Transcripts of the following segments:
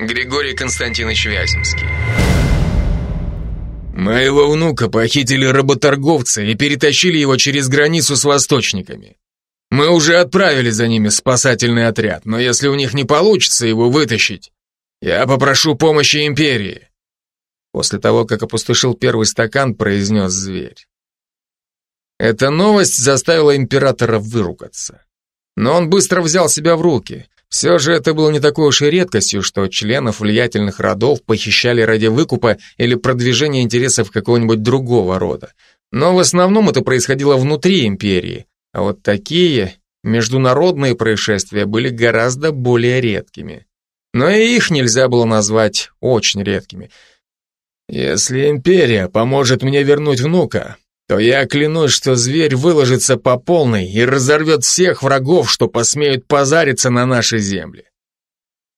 Григорий Константинович Вяземский. Моего внука похитили работорговцы и перетащили его через границу с восточниками. Мы уже отправили за ними спасательный отряд, но если у них не получится его вытащить, я попрошу помощи империи. После того, как опустошил первый стакан, произнес зверь. Эта новость заставила императора выругаться. Но он быстро взял себя в руки. Все же это было не такой уж и редкостью, что членов влиятельных родов похищали ради выкупа или продвижения интересов какого-нибудь другого рода. Но в основном это происходило внутри империи, а вот такие международные происшествия были гораздо более редкими. Но и их нельзя было назвать очень редкими. Если империя поможет мне вернуть внука, то я клянусь, что зверь выложится по полной и разорвет всех врагов, что посмеют позариться на нашей земле.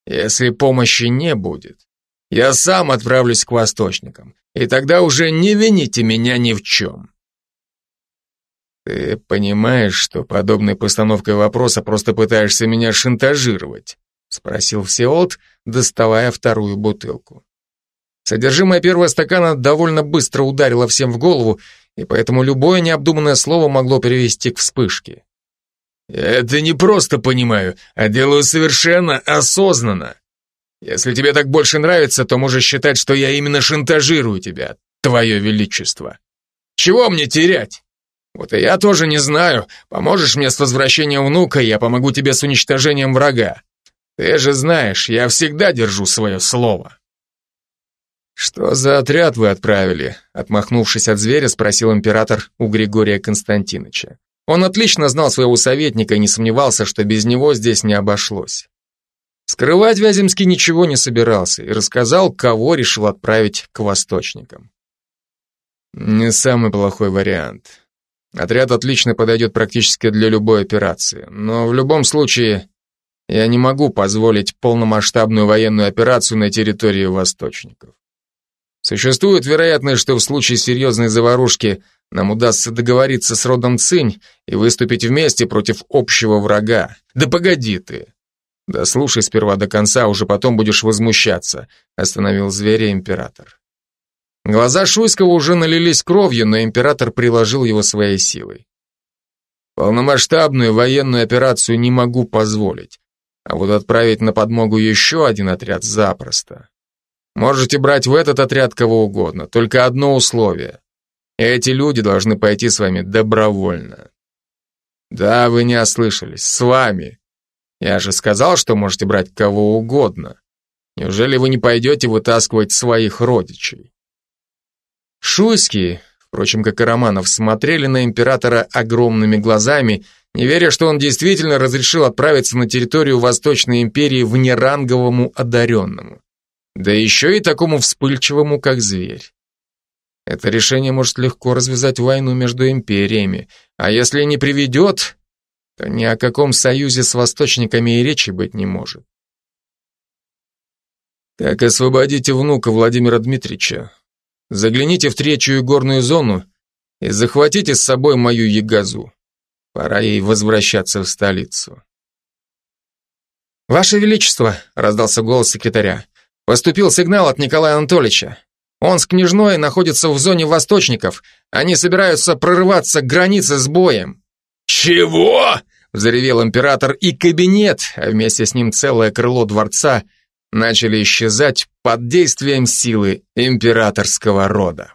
Если помощи не будет, я сам отправлюсь к восточникам, и тогда уже не вините меня ни в чем. Ты понимаешь, что подобной постановкой вопроса просто пытаешься меня шантажировать? Спросил Всеолт, доставая вторую бутылку. Содержимое первого стакана довольно быстро ударило всем в голову, и поэтому любое необдуманное слово могло привести к вспышке. это не просто понимаю, а делаю совершенно осознанно. Если тебе так больше нравится, то можешь считать, что я именно шантажирую тебя, твое величество. Чего мне терять? Вот и я тоже не знаю. Поможешь мне с возвращением внука, я помогу тебе с уничтожением врага. Ты же знаешь, я всегда держу свое слово. «Что за отряд вы отправили?» Отмахнувшись от зверя, спросил император у Григория Константиновича. Он отлично знал своего советника и не сомневался, что без него здесь не обошлось. Скрывать Вяземский ничего не собирался и рассказал, кого решил отправить к восточникам. Не самый плохой вариант. Отряд отлично подойдет практически для любой операции, но в любом случае я не могу позволить полномасштабную военную операцию на территории восточников. Существует вероятность, что в случае серьезной заварушки нам удастся договориться с родом Цинь и выступить вместе против общего врага. Да погоди ты. Да слушай сперва до конца, уже потом будешь возмущаться, остановил зверя император. Глаза Шуйского уже налились кровью, но император приложил его своей силой. Полномасштабную военную операцию не могу позволить, а вот отправить на подмогу еще один отряд запросто. Можете брать в этот отряд кого угодно, только одно условие. Эти люди должны пойти с вами добровольно. Да, вы не ослышались, с вами. Я же сказал, что можете брать кого угодно. Неужели вы не пойдете вытаскивать своих родичей? Шуйские, впрочем, как и Романов, смотрели на императора огромными глазами, не веря, что он действительно разрешил отправиться на территорию Восточной империи внеранговому одаренному. Да еще и такому вспыльчивому, как зверь. Это решение может легко развязать войну между империями, а если не приведет, то ни о каком союзе с восточниками и речи быть не может. Так освободите внука Владимира Дмитриевича, загляните в третью горную зону и захватите с собой мою ягозу. Пора ей возвращаться в столицу. «Ваше Величество!» — раздался голос секретаря. Поступил сигнал от Николая Анатольевича. Он с княжной находится в зоне восточников. Они собираются прорываться к границе с боем. «Чего?» – взревел император, и кабинет, а вместе с ним целое крыло дворца, начали исчезать под действием силы императорского рода.